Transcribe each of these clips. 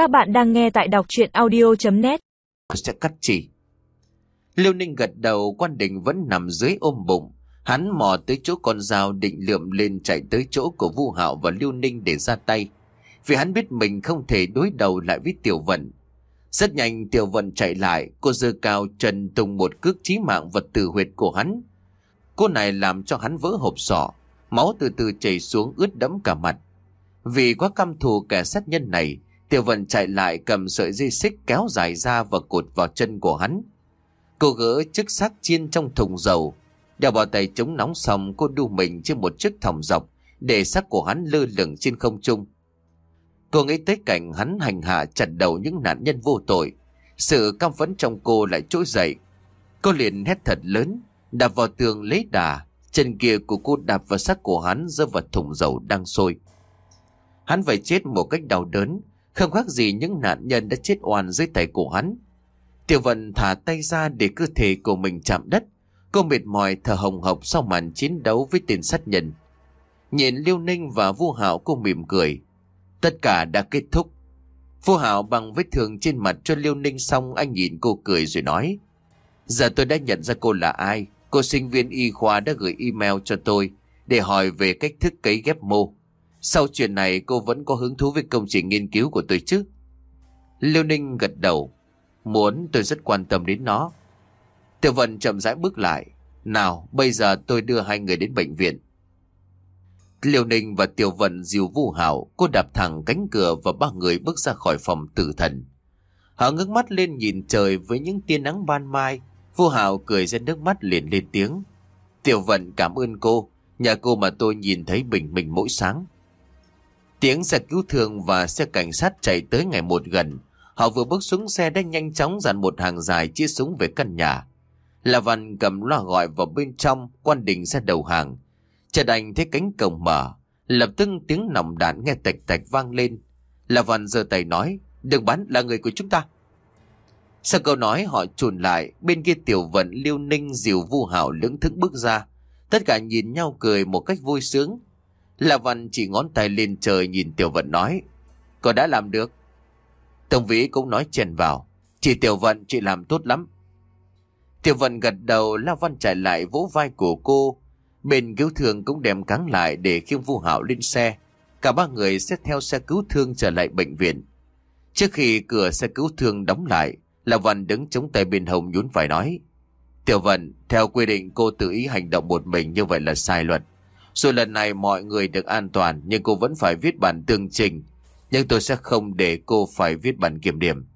Các bạn đang nghe tại đọc chuyện audio.net Sẽ cắt chỉ. Liêu Ninh gật đầu quan Đình vẫn nằm dưới ôm bụng. Hắn mò tới chỗ con dao định lượm lên chạy tới chỗ của Vu Hạo và Liêu Ninh để ra tay. Vì hắn biết mình không thể đối đầu lại với Tiểu Vận. Rất nhanh Tiểu Vận chạy lại, cô dơ cao trần tung một cước chí mạng vật tử huyệt của hắn. Cô này làm cho hắn vỡ hộp sọ, máu từ từ chảy xuống ướt đẫm cả mặt. Vì quá căm thù kẻ sát nhân này, Tiểu Vận chạy lại cầm sợi dây xích kéo dài ra và cột vào chân của hắn. Cô gỡ chiếc xác chiên trong thùng dầu, đeo vào tay chống nóng xong cô đu mình trên một chiếc thòng dọc để xác của hắn lơ lửng trên không trung. Cô nghĩ tới cảnh hắn hành hạ chặt đầu những nạn nhân vô tội. Sự căm phẫn trong cô lại trỗi dậy. Cô liền hét thật lớn, đạp vào tường lấy đà. Chân kia của cô đạp vào xác của hắn rơi vào thùng dầu đang sôi. Hắn phải chết một cách đau đớn, không khác gì những nạn nhân đã chết oan dưới tay của hắn. Tiểu vận thả tay ra để cơ thể của mình chạm đất. Cô mệt mỏi thở hồng hộc sau màn chiến đấu với tên sát nhân. Nhìn Liêu Ninh và Vu Hạo, cô mỉm cười. Tất cả đã kết thúc. Vu Hạo bằng vết thương trên mặt cho Liêu Ninh xong, anh nhìn cô cười rồi nói. Giờ tôi đã nhận ra cô là ai. Cô sinh viên y khoa đã gửi email cho tôi để hỏi về cách thức cấy ghép mô. Sau chuyện này cô vẫn có hứng thú với công trình nghiên cứu của tôi chứ? Liêu Ninh gật đầu. Muốn tôi rất quan tâm đến nó. Tiểu vân chậm rãi bước lại. Nào, bây giờ tôi đưa hai người đến bệnh viện. Liêu Ninh và Tiểu vân dìu Vu Hảo, cô đạp thẳng cánh cửa và ba người bước ra khỏi phòng tử thần. Họ ngước mắt lên nhìn trời với những tia nắng ban mai. Vu Hảo cười ra nước mắt liền lên tiếng. Tiểu vân cảm ơn cô, nhà cô mà tôi nhìn thấy bình minh mỗi sáng. Tiếng xe cứu thương và xe cảnh sát chạy tới ngày một gần. Họ vừa bước xuống xe đã nhanh chóng dàn một hàng dài chia súng về căn nhà. La Văn cầm loa gọi vào bên trong, quan đình ra đầu hàng. Trần Anh thấy cánh cổng mở, lập tức tiếng nòng đạn nghe tạch tạch vang lên. La Văn giơ tay nói, đừng bắn là người của chúng ta. Sau câu nói họ trùn lại, bên kia tiểu vận liêu ninh diều vu hảo lưỡng thức bước ra. Tất cả nhìn nhau cười một cách vui sướng. La Văn chỉ ngón tay lên trời nhìn Tiểu Vận nói. Cô đã làm được. Tổng vĩ cũng nói chèn vào. chị Tiểu Vận chị làm tốt lắm. Tiểu Vận gật đầu La Văn chạy lại vỗ vai của cô. Bên cứu thương cũng đem cắn lại để khiêng Vu Hạo lên xe. Cả ba người sẽ theo xe cứu thương trở lại bệnh viện. Trước khi cửa xe cứu thương đóng lại, La Văn đứng chống tay bên hồng nhún phải nói. Tiểu Vận, theo quy định cô tự ý hành động một mình như vậy là sai luật. Dù lần này mọi người được an toàn, nhưng cô vẫn phải viết bản tương trình. Nhưng tôi sẽ không để cô phải viết bản kiểm điểm.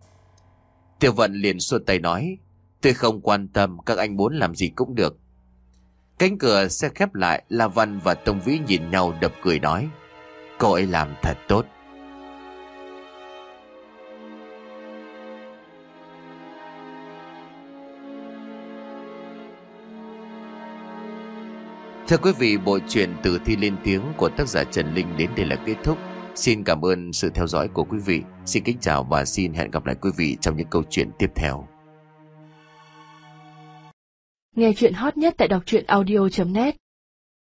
Tiêu vận liền xua tay nói. Tôi không quan tâm, các anh muốn làm gì cũng được. Cánh cửa sẽ khép lại, La Văn và Tông Vĩ nhìn nhau đập cười nói. Cô ấy làm thật tốt. Thưa quý vị, bộ truyện từ thi lên tiếng của tác giả Trần Linh đến đây là kết thúc. Xin cảm ơn sự theo dõi của quý vị. Xin kính chào và xin hẹn gặp lại quý vị trong những câu chuyện tiếp theo. Nghe chuyện hot nhất tại đọc truyện audio.net